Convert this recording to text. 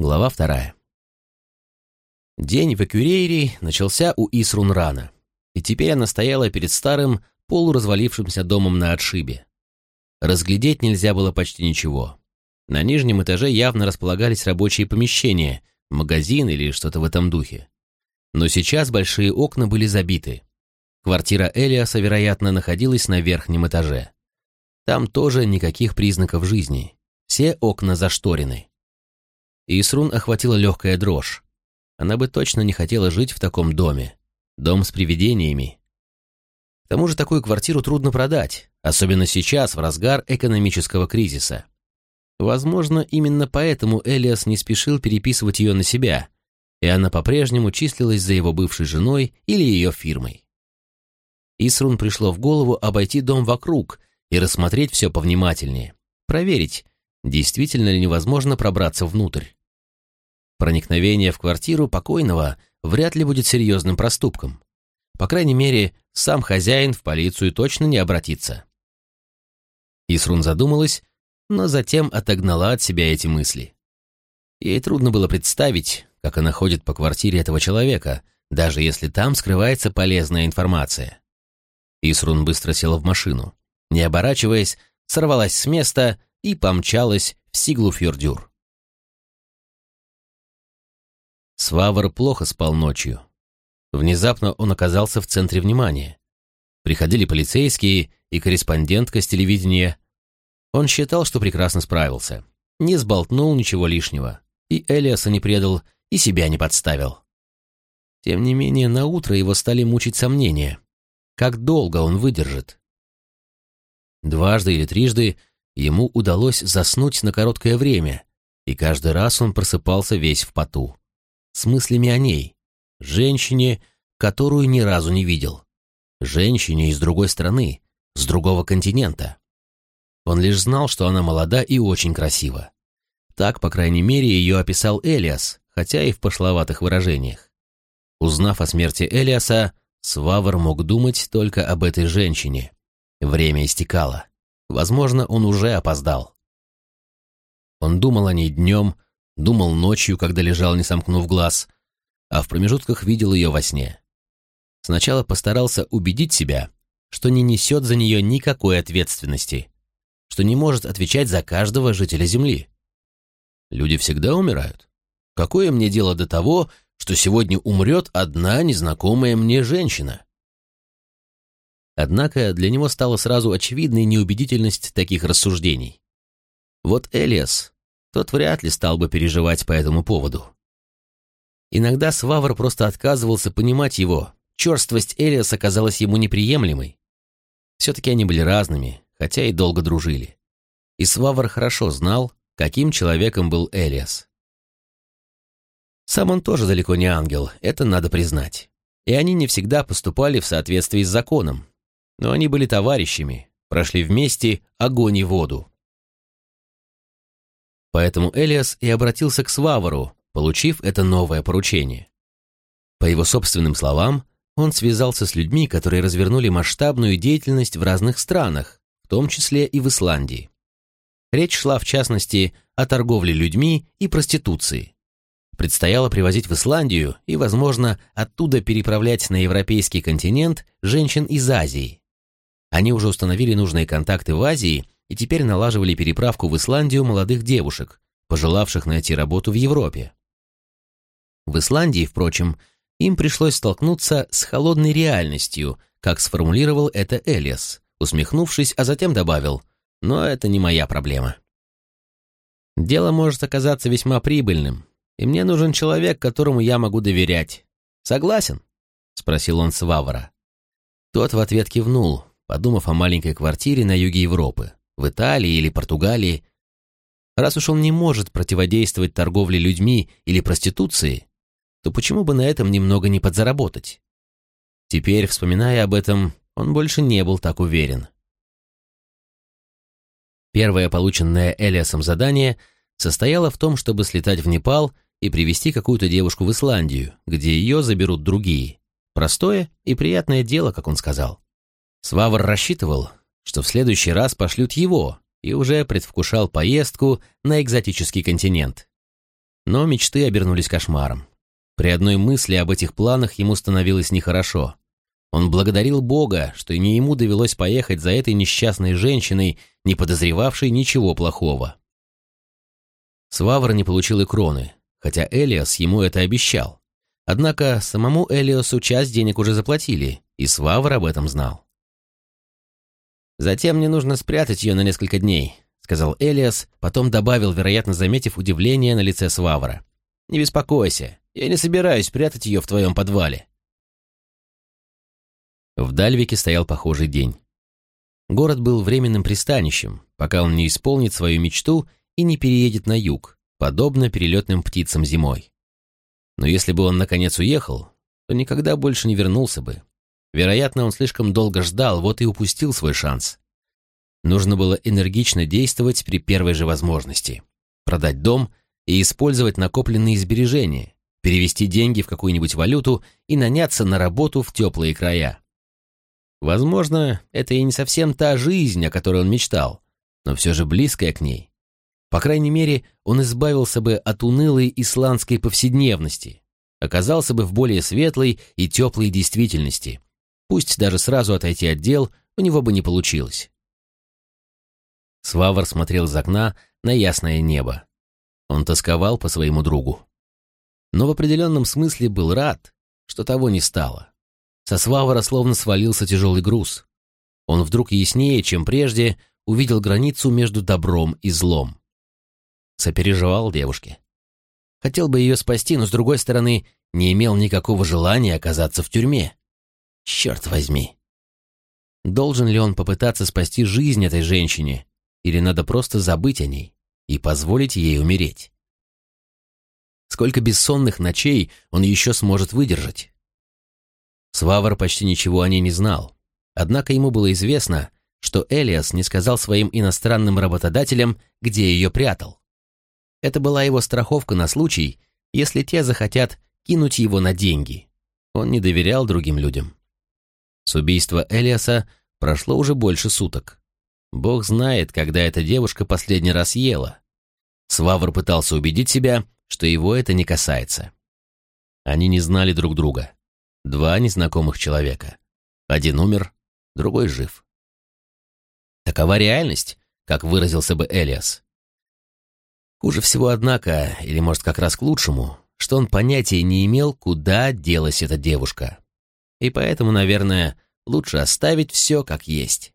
Глава вторая. День в Экюрейре начался у Исрун рано, и теперь она стояла перед старым, полуразвалившимся домом на отшибе. Разглядеть нельзя было почти ничего. На нижнем этаже явно располагались рабочие помещения, магазин или что-то в этом духе. Но сейчас большие окна были забиты. Квартира Элиаса, вероятно, находилась на верхнем этаже. Там тоже никаких признаков жизни. Все окна зашторены. Исрун охватила легкая дрожь. Она бы точно не хотела жить в таком доме. Дом с привидениями. К тому же такую квартиру трудно продать, особенно сейчас, в разгар экономического кризиса. Возможно, именно поэтому Элиас не спешил переписывать ее на себя, и она по-прежнему числилась за его бывшей женой или ее фирмой. Исрун пришло в голову обойти дом вокруг и рассмотреть все повнимательнее, проверить, действительно ли невозможно пробраться внутрь. Проникновение в квартиру покойного вряд ли будет серьезным проступком. По крайней мере, сам хозяин в полицию точно не обратится. Исрун задумалась, но затем отогнала от себя эти мысли. Ей трудно было представить, как она ходит по квартире этого человека, даже если там скрывается полезная информация. Исрун быстро села в машину. Не оборачиваясь, сорвалась с места и помчалась в Сиглуфьордюр. Свавр плохо спал ночью. Внезапно он оказался в центре внимания. Приходили полицейские и корреспондентка с телевидения. Он считал, что прекрасно справился. Не сболтнул ничего лишнего. И Элиаса не предал, и себя не подставил. Тем не менее, на утро его стали мучить сомнения. Как долго он выдержит? Дважды или трижды ему удалось заснуть на короткое время, и каждый раз он просыпался весь в поту. С мыслями о ней, женщине, которую ни разу не видел. Женщине из другой страны, с другого континента. Он лишь знал, что она молода и очень красива. Так, по крайней мере, ее описал Элиас, хотя и в пошловатых выражениях. Узнав о смерти Элиаса, Свавр мог думать только об этой женщине. Время истекало. Возможно, он уже опоздал. Он думал о ней днем, думал ночью, когда лежал, не сомкнув глаз, а в промежутках видел ее во сне. Сначала постарался убедить себя, что не несет за нее никакой ответственности, что не может отвечать за каждого жителя Земли. Люди всегда умирают. Какое мне дело до того, что сегодня умрет одна незнакомая мне женщина. Однако для него стала сразу очевидной неубедительность таких рассуждений. Вот Элиас, тот вряд ли стал бы переживать по этому поводу. Иногда Свавр просто отказывался понимать его, черствость Элиаса казалась ему неприемлемой. Все-таки они были разными, хотя и долго дружили. И Свавр хорошо знал, каким человеком был Элиас. Сам он тоже далеко не ангел, это надо признать. И они не всегда поступали в соответствии с законом. Но они были товарищами, прошли вместе огонь и воду. Поэтому Элиас и обратился к Свавару, получив это новое поручение. По его собственным словам, он связался с людьми, которые развернули масштабную деятельность в разных странах, в том числе и в Исландии. Речь шла, в частности, о торговле людьми и проституции предстояло привозить в Исландию и, возможно, оттуда переправлять на европейский континент женщин из Азии. Они уже установили нужные контакты в Азии и теперь налаживали переправку в Исландию молодых девушек, пожелавших найти работу в Европе. В Исландии, впрочем, им пришлось столкнуться с холодной реальностью, как сформулировал это Элиас, усмехнувшись, а затем добавил, «Но это не моя проблема». Дело может оказаться весьма прибыльным, и мне нужен человек, которому я могу доверять. Согласен?» — спросил он Свавара. Тот в ответ кивнул, подумав о маленькой квартире на юге Европы, в Италии или Португалии. Раз уж он не может противодействовать торговле людьми или проституции, то почему бы на этом немного не подзаработать? Теперь, вспоминая об этом, он больше не был так уверен. Первое полученное Элиасом задание состояло в том, чтобы слетать в Непал и привести какую-то девушку в Исландию, где ее заберут другие. Простое и приятное дело, как он сказал. Свавр рассчитывал, что в следующий раз пошлют его, и уже предвкушал поездку на экзотический континент. Но мечты обернулись кошмаром. При одной мысли об этих планах ему становилось нехорошо. Он благодарил Бога, что не ему довелось поехать за этой несчастной женщиной, не подозревавшей ничего плохого. Свавр не получил и кроны, хотя Элиас ему это обещал. Однако самому Элиасу часть денег уже заплатили, и Свавр об этом знал. «Затем мне нужно спрятать ее на несколько дней», — сказал Элиас, потом добавил, вероятно, заметив удивление на лице Свавра. «Не беспокойся, я не собираюсь прятать ее в твоем подвале». В Дальвике стоял похожий день. Город был временным пристанищем, пока он не исполнит свою мечту и не переедет на юг, подобно перелетным птицам зимой. Но если бы он наконец уехал, то никогда больше не вернулся бы. Вероятно, он слишком долго ждал, вот и упустил свой шанс. Нужно было энергично действовать при первой же возможности. Продать дом и использовать накопленные сбережения, перевести деньги в какую-нибудь валюту и наняться на работу в теплые края. Возможно, это и не совсем та жизнь, о которой он мечтал, но все же близкая к ней. По крайней мере, он избавился бы от унылой исландской повседневности, оказался бы в более светлой и теплой действительности. Пусть даже сразу отойти от дел у него бы не получилось. Свавр смотрел из окна на ясное небо. Он тосковал по своему другу. Но в определенном смысле был рад, что того не стало. Со Свавора словно свалился тяжелый груз. Он вдруг яснее, чем прежде, увидел границу между добром и злом. Сопереживал девушке. Хотел бы ее спасти, но, с другой стороны, не имел никакого желания оказаться в тюрьме. Черт возьми. Должен ли он попытаться спасти жизнь этой женщине, или надо просто забыть о ней и позволить ей умереть? Сколько бессонных ночей он еще сможет выдержать? Свавар почти ничего о ней не знал. Однако ему было известно, что Элиас не сказал своим иностранным работодателям, где ее прятал. Это была его страховка на случай, если те захотят кинуть его на деньги. Он не доверял другим людям. С убийства Элиаса прошло уже больше суток. Бог знает, когда эта девушка последний раз ела. Свавр пытался убедить себя, что его это не касается. Они не знали друг друга. Два незнакомых человека. Один умер, другой жив. Такова реальность, как выразился бы Элиас. Хуже всего, однако, или, может, как раз к лучшему, что он понятия не имел, куда делась эта девушка. И поэтому, наверное, лучше оставить все как есть.